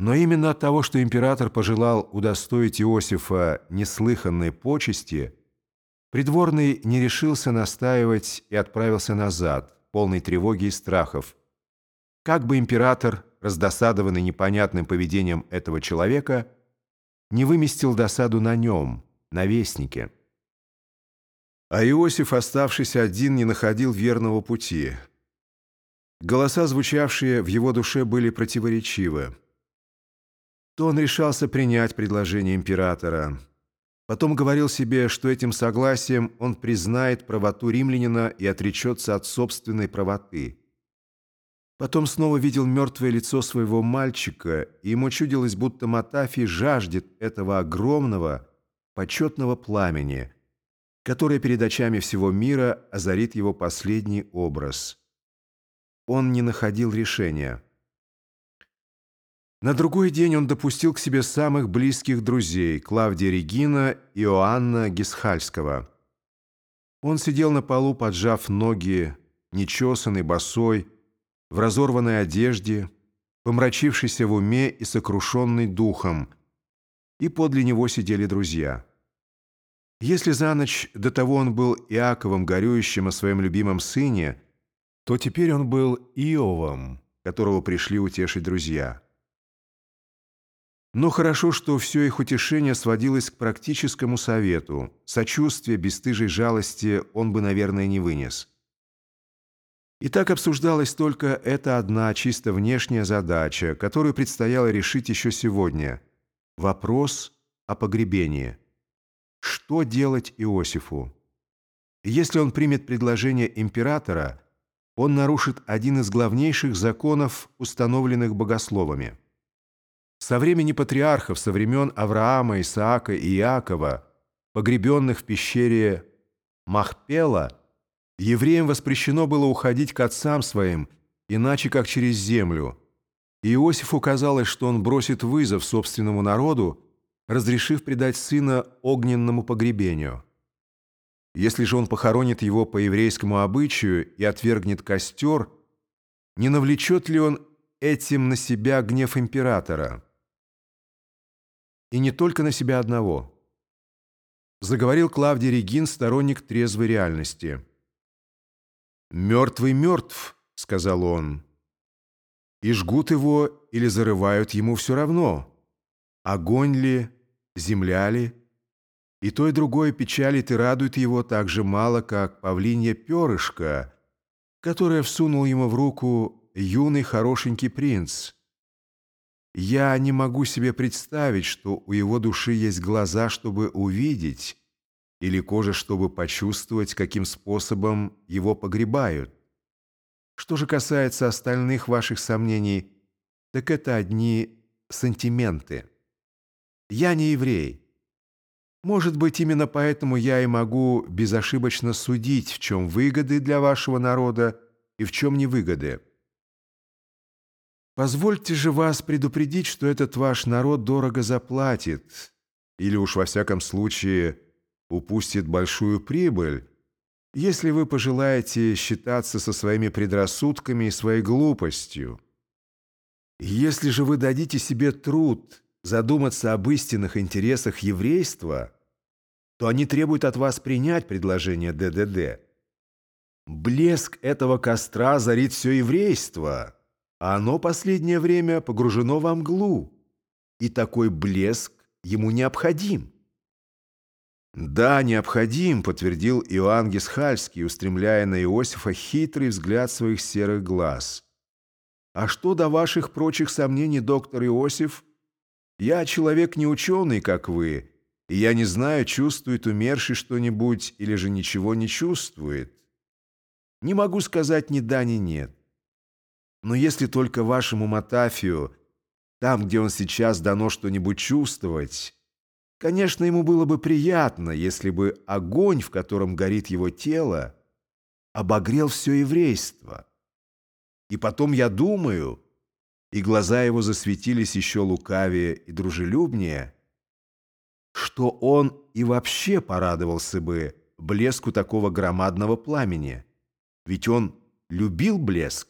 Но именно от того, что император пожелал удостоить Иосифа неслыханной почести, придворный не решился настаивать и отправился назад, полный тревоги и страхов. Как бы император, раздосадованный непонятным поведением этого человека, не выместил досаду на нем, на вестнике. А Иосиф, оставшись один, не находил верного пути. Голоса, звучавшие в его душе, были противоречивы то он решался принять предложение императора. Потом говорил себе, что этим согласием он признает правоту римлянина и отречется от собственной правоты. Потом снова видел мертвое лицо своего мальчика, и ему чудилось, будто Матафий жаждет этого огромного, почетного пламени, которое перед очами всего мира озарит его последний образ. Он не находил решения. На другой день он допустил к себе самых близких друзей Клавдия Регина и Иоанна Гисхальского. Он сидел на полу, поджав ноги, нечесанный, босой, в разорванной одежде, помрачившийся в уме и сокрушенный духом, и подле него сидели друзья. Если за ночь до того он был Иаковом, горюющим о своем любимом сыне, то теперь он был Иовом, которого пришли утешить друзья. Но хорошо, что все их утешение сводилось к практическому совету. Сочувствия, бесстыжей жалости он бы, наверное, не вынес. И так обсуждалась только эта одна чисто внешняя задача, которую предстояло решить еще сегодня. Вопрос о погребении. Что делать Иосифу? Если он примет предложение императора, он нарушит один из главнейших законов, установленных богословами. Со времени патриархов, со времен Авраама, Исаака и Иакова, погребенных в пещере Махпела, евреям воспрещено было уходить к отцам своим, иначе как через землю. Иосифу казалось, что он бросит вызов собственному народу, разрешив предать сына огненному погребению. Если же он похоронит его по еврейскому обычаю и отвергнет костер, не навлечет ли он этим на себя гнев императора? И не только на себя одного. Заговорил Клавдий Регин, сторонник трезвой реальности. «Мертвый мертв», — сказал он. «И жгут его или зарывают ему все равно. Огонь ли, земля ли? И то и другое печалит и радует его так же мало, как павлинья перышко, которое всунул ему в руку юный хорошенький принц». Я не могу себе представить, что у его души есть глаза, чтобы увидеть, или кожа, чтобы почувствовать, каким способом его погребают. Что же касается остальных ваших сомнений, так это одни сантименты. Я не еврей. Может быть, именно поэтому я и могу безошибочно судить, в чем выгоды для вашего народа и в чем невыгоды. Позвольте же вас предупредить, что этот ваш народ дорого заплатит, или уж во всяком случае упустит большую прибыль, если вы пожелаете считаться со своими предрассудками и своей глупостью. Если же вы дадите себе труд задуматься об истинных интересах еврейства, то они требуют от вас принять предложение ДДД. Блеск этого костра зарит все еврейство – оно последнее время погружено во мглу, и такой блеск ему необходим. «Да, необходим», — подтвердил Иоанн Гесхальский, устремляя на Иосифа хитрый взгляд своих серых глаз. «А что до ваших прочих сомнений, доктор Иосиф? Я человек не ученый, как вы, и я не знаю, чувствует умерший что-нибудь или же ничего не чувствует. Не могу сказать ни да, ни нет. Но если только вашему Матафию, там, где он сейчас дано что-нибудь чувствовать, конечно, ему было бы приятно, если бы огонь, в котором горит его тело, обогрел все еврейство. И потом я думаю, и глаза его засветились еще лукавее и дружелюбнее, что он и вообще порадовался бы блеску такого громадного пламени, ведь он любил блеск.